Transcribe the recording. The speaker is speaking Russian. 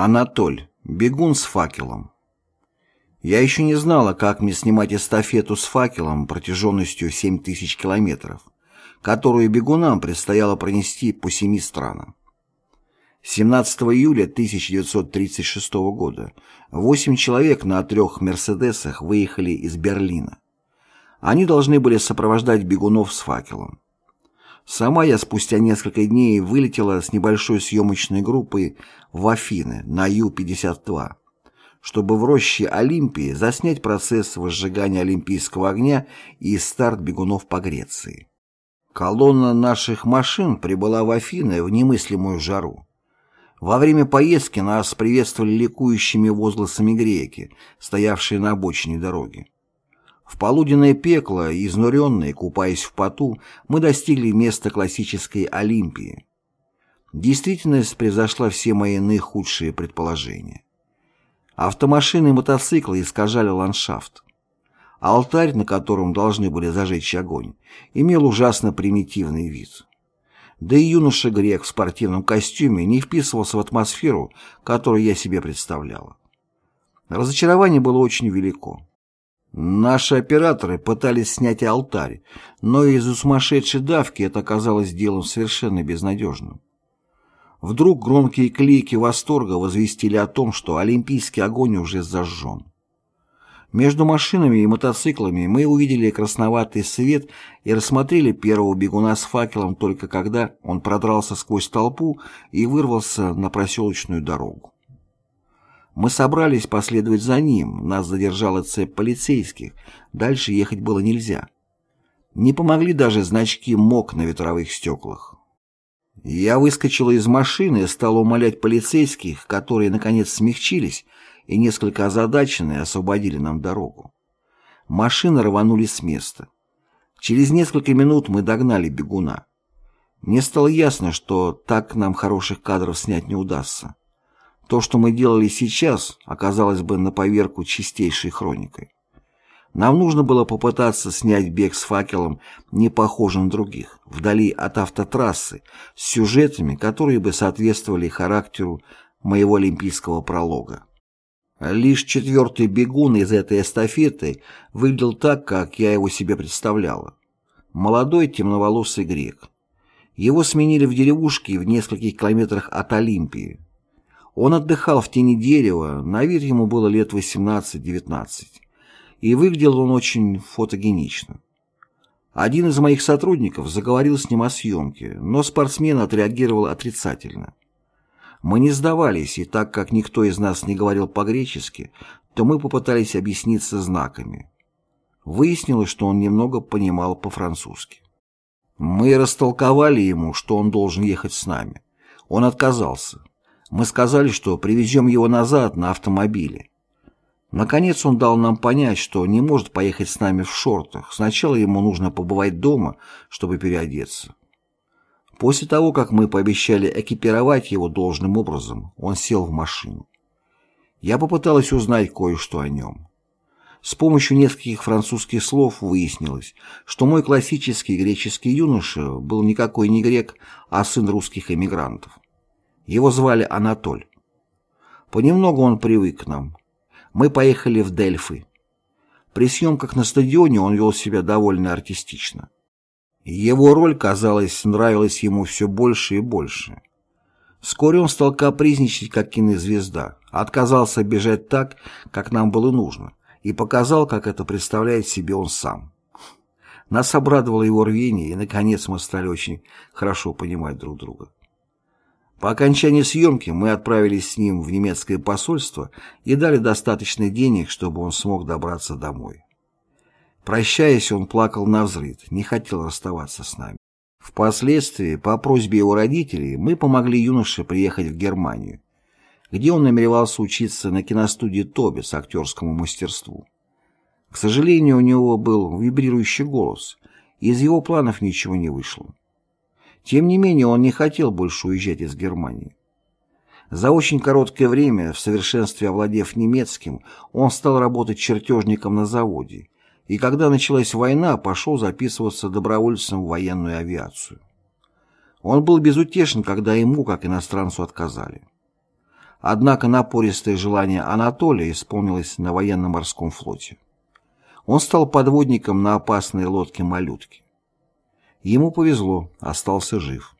Анатоль. Бегун с факелом. Я еще не знала, как мне снимать эстафету с факелом протяженностью 7000 километров, которую бегунам предстояло пронести по семи странам. 17 июля 1936 года восемь человек на трех «Мерседесах» выехали из Берлина. Они должны были сопровождать бегунов с факелом. Сама я спустя несколько дней вылетела с небольшой съемочной группой в Афины на Ю-52, чтобы в роще Олимпии заснять процесс возжигания олимпийского огня и старт бегунов по Греции. Колонна наших машин прибыла в Афины в немыслимую жару. Во время поездки нас приветствовали ликующими возгласами греки, стоявшие на обочине дороги. В полуденное пекло, изнуренные, купаясь в поту, мы достигли места классической Олимпии. Действительность превзошла все мои наихудшие предположения. Автомашины и мотоциклы искажали ландшафт. Алтарь, на котором должны были зажечь огонь, имел ужасно примитивный вид. Да и юноша-грек в спортивном костюме не вписывался в атмосферу, которую я себе представляла. Разочарование было очень велико. Наши операторы пытались снять алтарь, но из-за сумасшедшей давки это оказалось делом совершенно безнадежным. Вдруг громкие клики восторга возвестили о том, что олимпийский огонь уже зажжен. Между машинами и мотоциклами мы увидели красноватый свет и рассмотрели первого бегуна с факелом только когда он продрался сквозь толпу и вырвался на проселочную дорогу. Мы собрались последовать за ним, нас задержала цепь полицейских, дальше ехать было нельзя. Не помогли даже значки МОК на ветровых стеклах. Я выскочила из машины и стала умолять полицейских, которые, наконец, смягчились и несколько озадаченные освободили нам дорогу. Машины рванули с места. Через несколько минут мы догнали бегуна. Мне стало ясно, что так нам хороших кадров снять не удастся. То, что мы делали сейчас, оказалось бы на поверку чистейшей хроникой. Нам нужно было попытаться снять бег с факелом, не похожим на других, вдали от автотрассы, с сюжетами, которые бы соответствовали характеру моего олимпийского пролога. Лишь четвертый бегун из этой эстафеты выглядел так, как я его себе представляла. Молодой темноволосый грек. Его сменили в деревушке в нескольких километрах от Олимпии. Он отдыхал в тени дерева, на вид ему было лет 18-19, и выглядел он очень фотогенично. Один из моих сотрудников заговорил с ним о съемке, но спортсмен отреагировал отрицательно. Мы не сдавались, и так как никто из нас не говорил по-гречески, то мы попытались объясниться знаками. Выяснилось, что он немного понимал по-французски. Мы растолковали ему, что он должен ехать с нами. Он отказался. Мы сказали, что привезем его назад на автомобиле. Наконец он дал нам понять, что не может поехать с нами в шортах. Сначала ему нужно побывать дома, чтобы переодеться. После того, как мы пообещали экипировать его должным образом, он сел в машину. Я попыталась узнать кое-что о нем. С помощью нескольких французских слов выяснилось, что мой классический греческий юноша был никакой не грек, а сын русских эмигрантов. Его звали Анатоль. Понемногу он привык к нам. Мы поехали в Дельфы. При съемках на стадионе он вел себя довольно артистично. Его роль, казалось, нравилась ему все больше и больше. Вскоре он стал капризничать, как кинозвезда, отказался бежать так, как нам было нужно, и показал, как это представляет себе он сам. Нас обрадовало его рвение, и, наконец, мы стали очень хорошо понимать друг друга. По окончании съемки мы отправились с ним в немецкое посольство и дали достаточно денег, чтобы он смог добраться домой. Прощаясь, он плакал на взрыд, не хотел расставаться с нами. Впоследствии, по просьбе его родителей, мы помогли юноше приехать в Германию, где он намеревался учиться на киностудии Тобис актерскому мастерству. К сожалению, у него был вибрирующий голос, и из его планов ничего не вышло. Тем не менее, он не хотел больше уезжать из Германии. За очень короткое время, в совершенстве овладев немецким, он стал работать чертежником на заводе, и когда началась война, пошел записываться добровольцем в военную авиацию. Он был безутешен, когда ему, как иностранцу, отказали. Однако напористое желание Анатолия исполнилось на военно-морском флоте. Он стал подводником на опасной лодке «Малютке». Ему повезло, остался жив.